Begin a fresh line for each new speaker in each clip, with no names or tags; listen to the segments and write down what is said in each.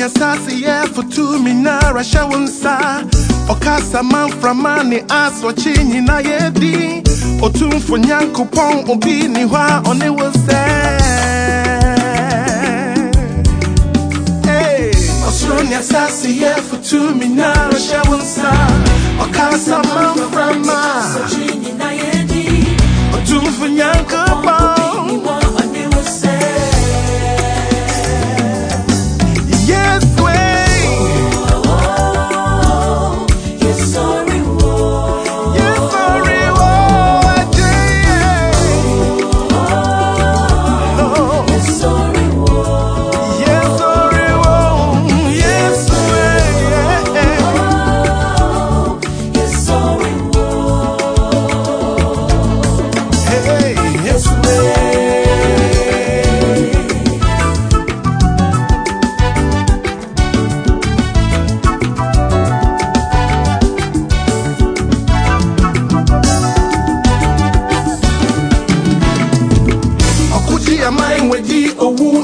ne asase yɛ foto mi nara hyɛ wo nsa ɔkasa mamframa ne asɔkye nyina yɛ di otumfo nyankopɔn obi ni hɔ a ɔne wo sɛ Hey, ɔsoro ne asase yɛ foto mi nara hyɛ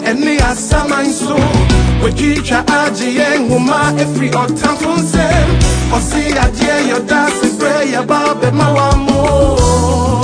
ɛne asaman so watwitwa agye yɛn nhoma ɛfiri ɔtamfo nsɛm ɔse adeɛ yɛda se berɛ yɛba bɛma wa mo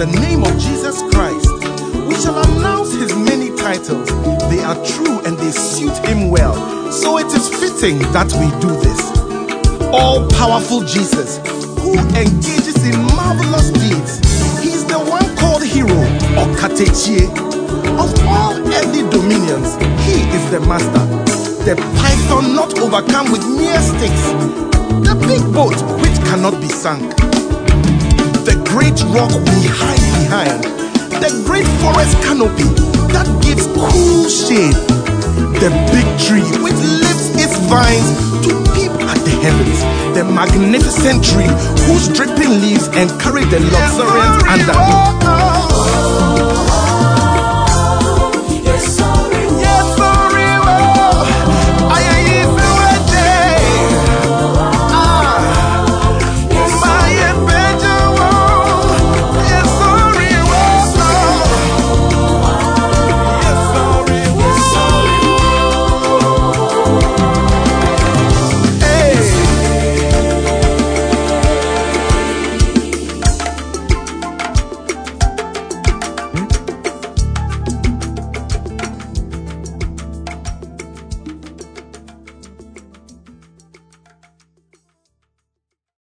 the name of Jesus Christ. We shall announce his many titles. They are true and they suit him well. So it is fitting that we do this. All powerful Jesus, who engages in marvelous deeds. He's the one called hero or Katakyie. Of all earthly dominions, he is the master. The python not overcome with mere sticks. The big boat which cannot be sunk the great rock we hide behind, the great forest canopy that gives cool shade, the big tree which lifts its vines to peep at the heavens, the magnificent tree whose dripping leaves encourage the luxuriant under.